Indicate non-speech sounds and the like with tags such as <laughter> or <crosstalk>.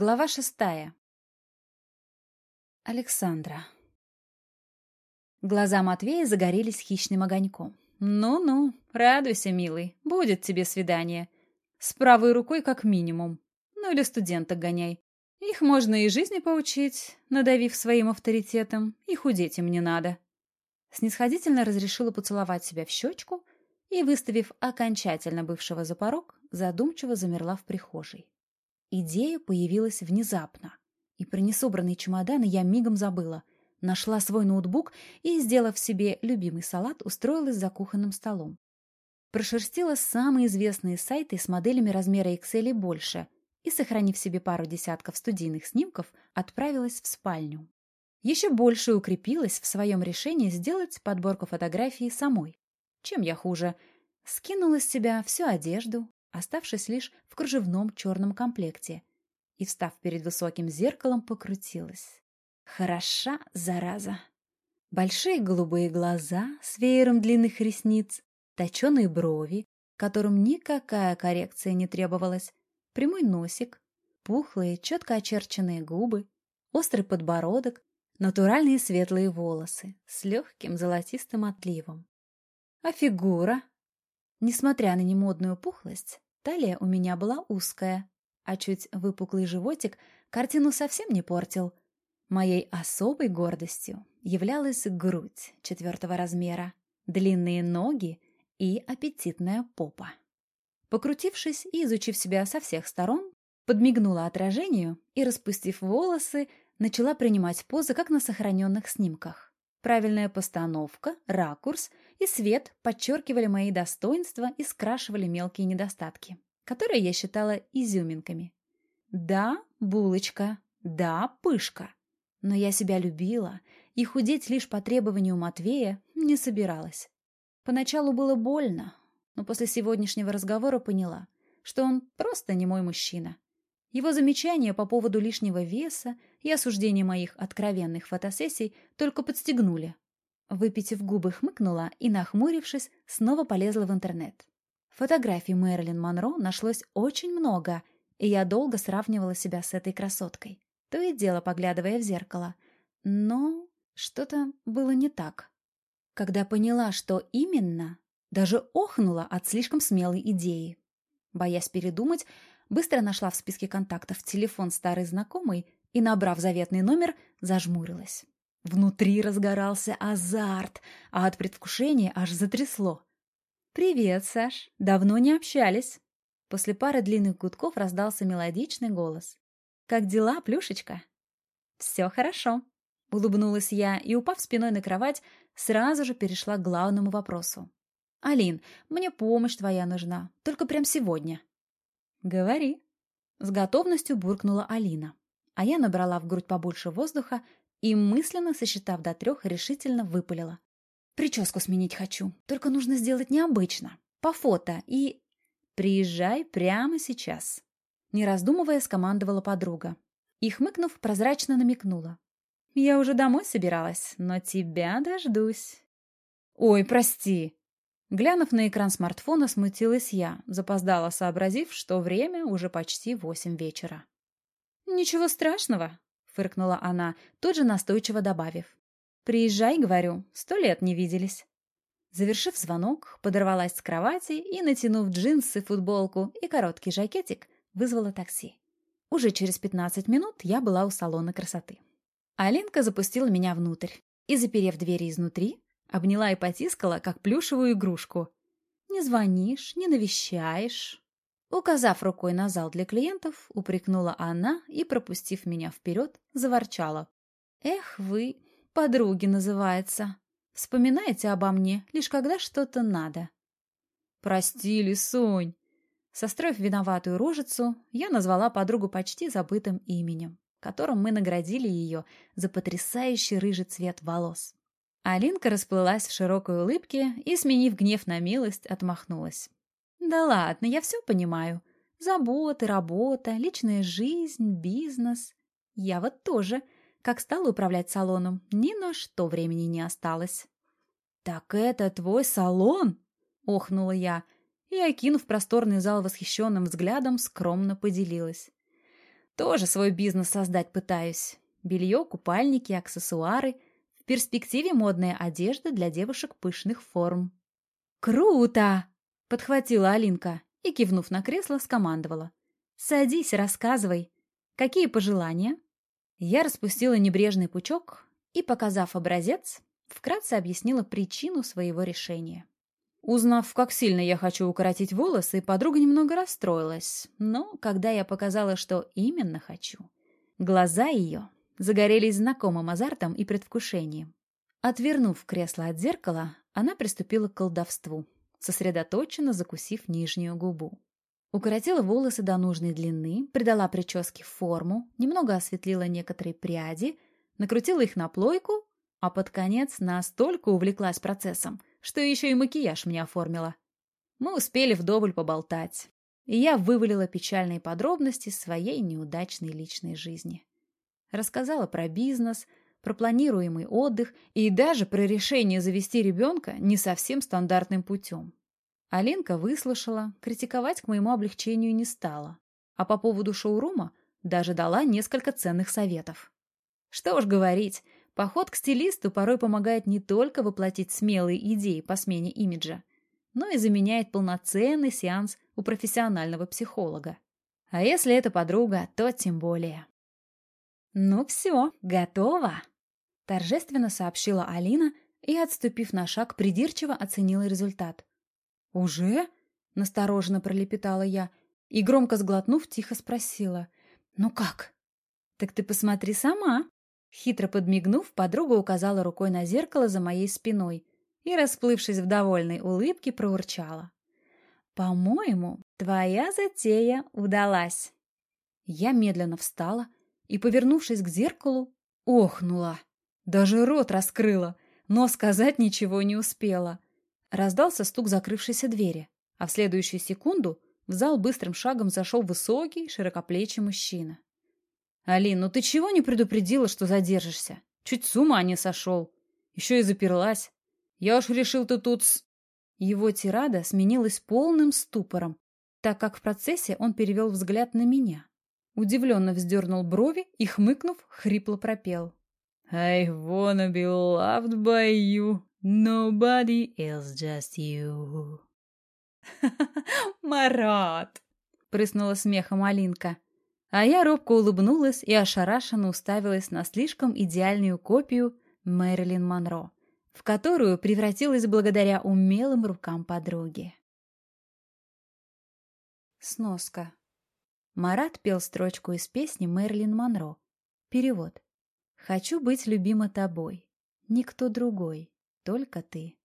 Глава шестая. Александра. Глаза Матвея загорелись хищным огоньком. «Ну-ну, радуйся, милый, будет тебе свидание. С правой рукой как минимум. Ну или студенток гоняй. Их можно и жизни поучить, надавив своим авторитетом, и худеть им не надо». Снисходительно разрешила поцеловать себя в щечку и, выставив окончательно бывшего за порог, задумчиво замерла в прихожей. Идея появилась внезапно. И про несобранные чемоданы я мигом забыла. Нашла свой ноутбук и, сделав себе любимый салат, устроилась за кухонным столом. Прошерстила самые известные сайты с моделями размера Excel и больше и, сохранив себе пару десятков студийных снимков, отправилась в спальню. Еще больше укрепилась в своем решении сделать подборку фотографий самой. Чем я хуже? Скинула с себя всю одежду, оставшись лишь в кружевном черном комплекте, и, встав перед высоким зеркалом, покрутилась. Хороша, зараза! Большие голубые глаза с веером длинных ресниц, точеные брови, которым никакая коррекция не требовалась, прямой носик, пухлые, четко очерченные губы, острый подбородок, натуральные светлые волосы с легким золотистым отливом. А фигура Несмотря на немодную пухлость, талия у меня была узкая, а чуть выпуклый животик картину совсем не портил. Моей особой гордостью являлась грудь четвертого размера, длинные ноги и аппетитная попа. Покрутившись и изучив себя со всех сторон, подмигнула отражению и, распустив волосы, начала принимать позы, как на сохраненных снимках. Правильная постановка, ракурс и свет подчеркивали мои достоинства и скрашивали мелкие недостатки, которые я считала изюминками. Да, булочка, да, пышка. Но я себя любила, и худеть лишь по требованию Матвея не собиралась. Поначалу было больно, но после сегодняшнего разговора поняла, что он просто не мой мужчина. Его замечания по поводу лишнего веса и осуждения моих откровенных фотосессий только подстегнули. Выпитив губы, хмыкнула и, нахмурившись, снова полезла в интернет. Фотографий Мэрилин Монро нашлось очень много, и я долго сравнивала себя с этой красоткой, то и дело поглядывая в зеркало. Но что-то было не так. Когда поняла, что именно, даже охнула от слишком смелой идеи. Боясь передумать, быстро нашла в списке контактов телефон старой знакомой и, набрав заветный номер, зажмурилась. Внутри разгорался азарт, а от предвкушения аж затрясло. «Привет, Саш. Давно не общались». После пары длинных гудков раздался мелодичный голос. «Как дела, Плюшечка?» «Все хорошо», — улыбнулась я и, упав спиной на кровать, сразу же перешла к главному вопросу. «Алин, мне помощь твоя нужна, только прям сегодня». «Говори», — с готовностью буркнула Алина. А я набрала в грудь побольше воздуха и, мысленно сосчитав до трех, решительно выпалила. «Прическу сменить хочу, только нужно сделать необычно, по фото и...» «Приезжай прямо сейчас», — не раздумывая скомандовала подруга. И, хмыкнув, прозрачно намекнула. «Я уже домой собиралась, но тебя дождусь». «Ой, прости», Глянув на экран смартфона, смутилась я, запоздала, сообразив, что время уже почти восемь вечера. «Ничего страшного», — фыркнула она, тут же настойчиво добавив. «Приезжай, говорю, сто лет не виделись». Завершив звонок, подорвалась с кровати и, натянув джинсы, футболку и короткий жакетик, вызвала такси. Уже через пятнадцать минут я была у салона красоты. Алинка запустила меня внутрь и, заперев двери изнутри, Обняла и потискала, как плюшевую игрушку. «Не звонишь, не навещаешь». Указав рукой на зал для клиентов, упрекнула она и, пропустив меня вперед, заворчала. «Эх вы, подруги называется. Вспоминаете обо мне, лишь когда что-то надо». «Прости, Лисунь!» Состроив виноватую рожицу, я назвала подругу почти забытым именем, которым мы наградили ее за потрясающий рыжий цвет волос. Алинка расплылась в широкой улыбке и, сменив гнев на милость, отмахнулась. «Да ладно, я все понимаю. Заботы, работа, личная жизнь, бизнес. Я вот тоже, как стала управлять салоном, ни на что времени не осталось». «Так это твой салон?» — охнула я и, окинув просторный зал восхищенным взглядом, скромно поделилась. Тоже свой бизнес создать пытаюсь. Белье, купальники, аксессуары. Перспективе модная одежда для девушек пышных форм. «Круто!» — подхватила Алинка и, кивнув на кресло, скомандовала. «Садись, рассказывай. Какие пожелания?» Я распустила небрежный пучок и, показав образец, вкратце объяснила причину своего решения. Узнав, как сильно я хочу укоротить волосы, подруга немного расстроилась, но когда я показала, что именно хочу, глаза ее загорелись знакомым азартом и предвкушением. Отвернув кресло от зеркала, она приступила к колдовству, сосредоточенно закусив нижнюю губу. Укоротила волосы до нужной длины, придала прическе форму, немного осветлила некоторые пряди, накрутила их на плойку, а под конец настолько увлеклась процессом, что еще и макияж мне оформила. Мы успели вдоволь поболтать, и я вывалила печальные подробности своей неудачной личной жизни. Рассказала про бизнес, про планируемый отдых и даже про решение завести ребенка не совсем стандартным путем. Алинка выслушала, критиковать к моему облегчению не стала, а по поводу шоурума даже дала несколько ценных советов. Что уж говорить, поход к стилисту порой помогает не только воплотить смелые идеи по смене имиджа, но и заменяет полноценный сеанс у профессионального психолога. А если это подруга, то тем более. «Ну все, готово!» — торжественно сообщила Алина и, отступив на шаг, придирчиво оценила результат. «Уже?» — настороженно пролепетала я и, громко сглотнув, тихо спросила. «Ну как?» «Так ты посмотри сама!» Хитро подмигнув, подруга указала рукой на зеркало за моей спиной и, расплывшись в довольной улыбке, проурчала. «По-моему, твоя затея удалась!» Я медленно встала и, повернувшись к зеркалу, охнула. Даже рот раскрыла, но сказать ничего не успела. Раздался стук закрывшейся двери, а в следующую секунду в зал быстрым шагом зашел высокий, широкоплечий мужчина. «Алин, ну ты чего не предупредила, что задержишься? Чуть с ума не сошел. Еще и заперлась. Я уж решил, ты тут с...» Его тирада сменилась полным ступором, так как в процессе он перевел взгляд на меня. Удивленно вздернул брови и, хмыкнув, хрипло пропел. «I wanna be loved by you». Nobody else, just you. <laughs> Марат! Прыснула смехом Алинка. А я робко улыбнулась и ошарашенно уставилась на слишком идеальную копию Мэрилин Монро, в которую превратилась благодаря умелым рукам подруги. Сноска. Марат пел строчку из песни Мэрилин Монро. Перевод. «Хочу быть любима тобой, никто другой, только ты.